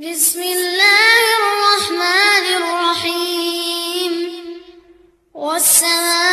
بسم الله الرحمن الرحيم. والسماء